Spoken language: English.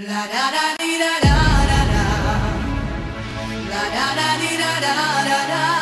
La da da dee da da da da. La da da dee da da da da.